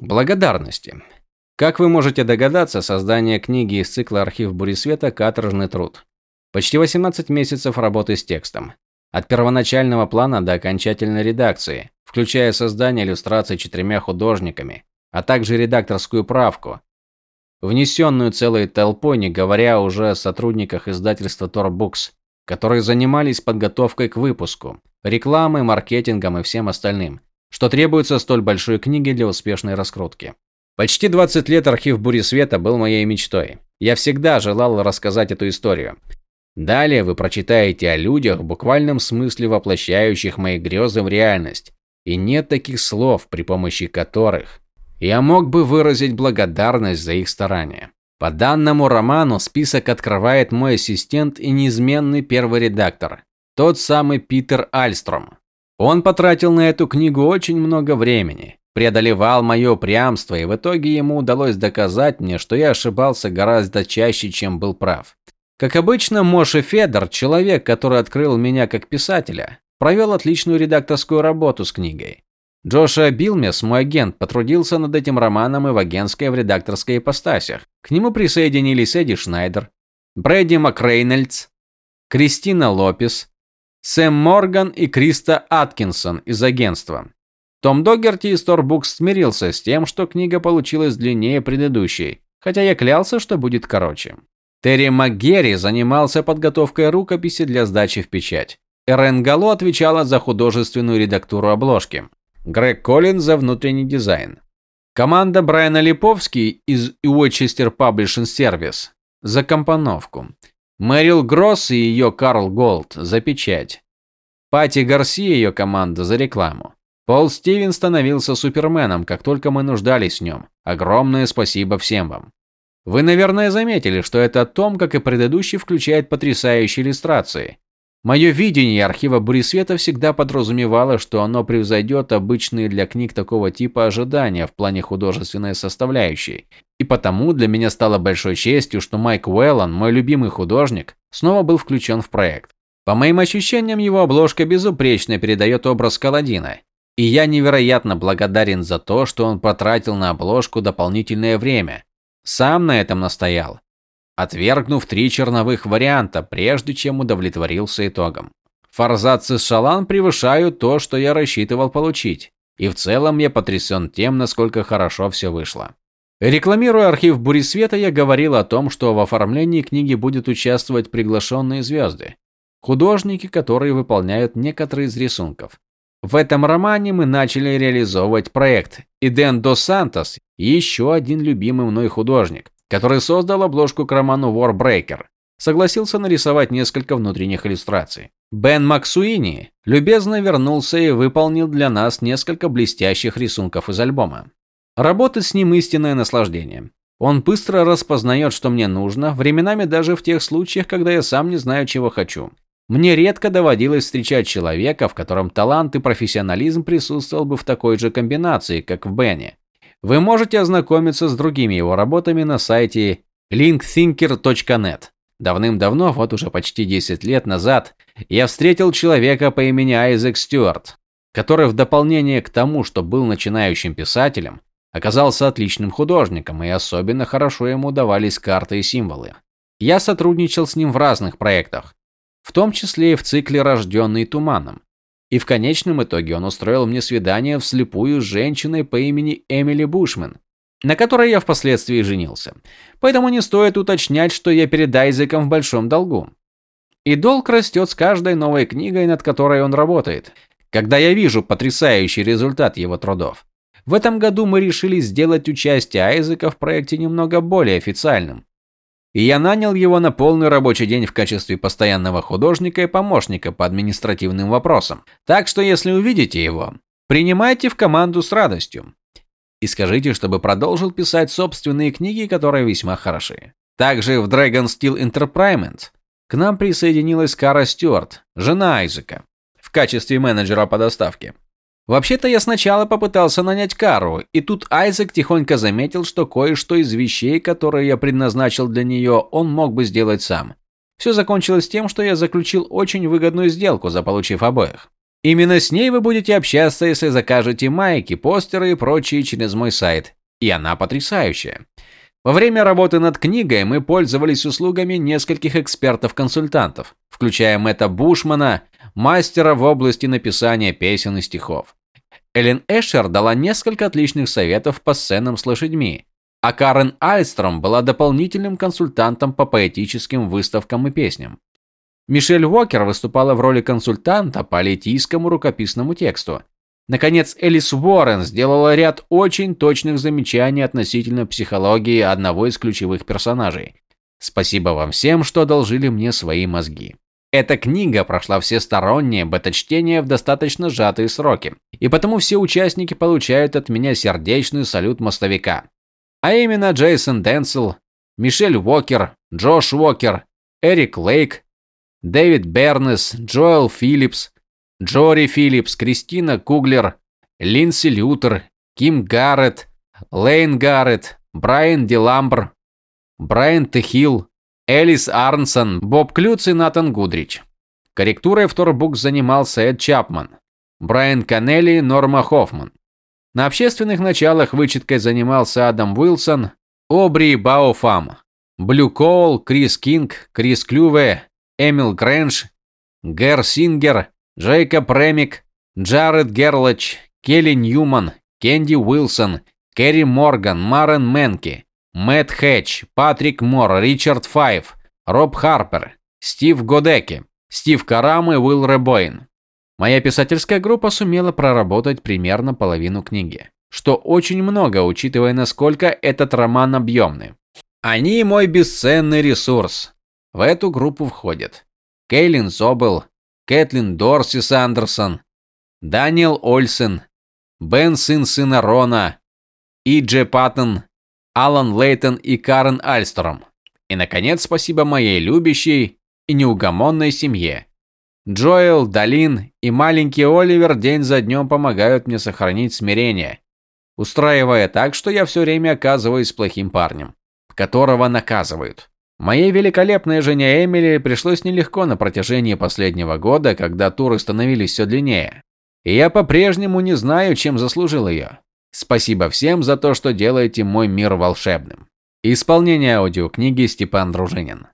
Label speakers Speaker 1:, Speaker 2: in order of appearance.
Speaker 1: Благодарности. Как вы можете догадаться, создание книги из цикла «Архив Буресвета» – каторжный труд. Почти 18 месяцев работы с текстом. От первоначального плана до окончательной редакции, включая создание иллюстраций четырьмя художниками, а также редакторскую правку, внесенную целой толпой, не говоря уже о сотрудниках издательства Books, которые занимались подготовкой к выпуску, рекламой, маркетингом и всем остальным, что требуется столь большой книге для успешной раскрутки. Почти 20 лет архив Бури Света был моей мечтой. Я всегда желал рассказать эту историю. Далее вы прочитаете о людях, в буквальном смысле воплощающих мои грезы в реальность. И нет таких слов, при помощи которых я мог бы выразить благодарность за их старания. По данному роману список открывает мой ассистент и неизменный первый редактор, тот самый Питер Альстром. Он потратил на эту книгу очень много времени, преодолевал мое упрямство, и в итоге ему удалось доказать мне, что я ошибался гораздо чаще, чем был прав. Как обычно, Моше Федор, человек, который открыл меня как писателя, провел отличную редакторскую работу с книгой. Джоша Билмес, мой агент, потрудился над этим романом и в агентской, и в редакторской ипостасях. К нему присоединились Эдди Шнайдер, Брэдди Макрейнольдс, Кристина Лопес, Сэм Морган и Криста Аткинсон из агентства. Том Догерти из Торбукс смирился с тем, что книга получилась длиннее предыдущей, хотя я клялся, что будет короче. Терри МакГерри занимался подготовкой рукописи для сдачи в печать. Эрен Гало отвечала за художественную редактуру обложки. Грег Коллин за внутренний дизайн. Команда Брайана Липовский из Уочестер Publishing Service за компоновку. Мэрил Гросс и ее Карл Голд за печать. Пати Гарси и ее команда за рекламу. Пол Стивен становился суперменом, как только мы нуждались в нем. Огромное спасибо всем вам. Вы, наверное, заметили, что этот том, как и предыдущий, включает потрясающие иллюстрации. Мое видение архива Буресвета всегда подразумевало, что оно превзойдет обычные для книг такого типа ожидания в плане художественной составляющей. И потому для меня стало большой честью, что Майк Уэллон, мой любимый художник, снова был включен в проект. По моим ощущениям, его обложка безупречно передает образ Каладина. И я невероятно благодарен за то, что он потратил на обложку дополнительное время. Сам на этом настоял отвергнув три черновых варианта, прежде чем удовлетворился итогом. Форзац и Шалан превышают то, что я рассчитывал получить, и в целом я потрясен тем, насколько хорошо все вышло. Рекламируя архив Буресвета, я говорил о том, что в оформлении книги будут участвовать приглашенные звезды, художники, которые выполняют некоторые из рисунков. В этом романе мы начали реализовывать проект, и Дэн Дос Сантос, еще один любимый мной художник, который создал обложку к роману Warbreaker, согласился нарисовать несколько внутренних иллюстраций. Бен Максуини любезно вернулся и выполнил для нас несколько блестящих рисунков из альбома. Работать с ним истинное наслаждение. Он быстро распознает, что мне нужно, временами даже в тех случаях, когда я сам не знаю, чего хочу. Мне редко доводилось встречать человека, в котором талант и профессионализм присутствовал бы в такой же комбинации, как в Бене. Вы можете ознакомиться с другими его работами на сайте linkthinker.net. Давным-давно, вот уже почти 10 лет назад, я встретил человека по имени Айзек Стюарт, который в дополнение к тому, что был начинающим писателем, оказался отличным художником, и особенно хорошо ему давались карты и символы. Я сотрудничал с ним в разных проектах, в том числе и в цикле «Рожденный туманом», и в конечном итоге он устроил мне свидание вслепую с женщиной по имени Эмили Бушмен, на которой я впоследствии женился. Поэтому не стоит уточнять, что я перед Айзеком в большом долгу. И долг растет с каждой новой книгой, над которой он работает. Когда я вижу потрясающий результат его трудов. В этом году мы решили сделать участие Айзека в проекте немного более официальным и я нанял его на полный рабочий день в качестве постоянного художника и помощника по административным вопросам. Так что если увидите его, принимайте в команду с радостью. И скажите, чтобы продолжил писать собственные книги, которые весьма хороши. Также в Dragon Steel Entertainment к нам присоединилась Кара Стюарт, жена Айзека, в качестве менеджера по доставке. Вообще-то я сначала попытался нанять Кару, и тут Айзек тихонько заметил, что кое-что из вещей, которые я предназначил для нее, он мог бы сделать сам. Все закончилось тем, что я заключил очень выгодную сделку, заполучив обоих. Именно с ней вы будете общаться, если закажете майки, постеры и прочие через мой сайт. И она потрясающая. Во время работы над книгой мы пользовались услугами нескольких экспертов-консультантов, включая Мэтта Бушмана, мастера в области написания песен и стихов. Эллен Эшер дала несколько отличных советов по сценам с лошадьми, а Карен Альстром была дополнительным консультантом по поэтическим выставкам и песням. Мишель Уокер выступала в роли консультанта по литийскому рукописному тексту. Наконец, Элис Уоррен сделала ряд очень точных замечаний относительно психологии одного из ключевых персонажей. Спасибо вам всем, что одолжили мне свои мозги. Эта книга прошла всестороннее бета-чтение в достаточно сжатые сроки, и потому все участники получают от меня сердечный салют мостовика. А именно Джейсон Денсел, Мишель Уокер, Джош Уокер, Эрик Лейк, Дэвид Бернес, Джоэл Филлипс, Джори Филлипс, Кристина Куглер, Линси Лютер, Ким Гарретт, Лейн Гарретт, Брайан Деламбр, Брайан Техилл, Элис Арнсон, Боб Клюц и Натан Гудрич. Корректурой в Tor Books занимался Эд Чапман, Брайан Канелли, Норма Хоффман. На общественных началах вычеткой занимался Адам Уилсон, Обри Бауфам, Блю Коул, Крис Кинг, Крис Клюве, Эмил Грэндж, Гэр Сингер, Джейкоб Ремик, Джаред Герлач, Келли Ньюман, Кенди Уилсон, Керри Морган, Марен Менки, Мэтт Хэтч, Патрик Мор, Ричард Файв, Роб Харпер, Стив Годеки, Стив Карам и Уилл Ребойн. Моя писательская группа сумела проработать примерно половину книги, что очень много, учитывая, насколько этот роман объемный. Они мой бесценный ресурс. В эту группу входят Кейлин Зобел, Кэтлин Дорси Сандерсон, Даниэл Ольсен, Бен сын сына Рона, Идже Паттон, Алан Лейтон и Карен Альстром. И, наконец, спасибо моей любящей и неугомонной семье. Джоэл, Далин и маленький Оливер день за днем помогают мне сохранить смирение, устраивая так, что я все время оказываюсь плохим парнем, которого наказывают. Моей великолепной жене Эмили пришлось нелегко на протяжении последнего года, когда туры становились все длиннее. И я по-прежнему не знаю, чем заслужил ее. Спасибо всем за то, что делаете мой мир волшебным. Исполнение аудиокниги Степан Дружинин.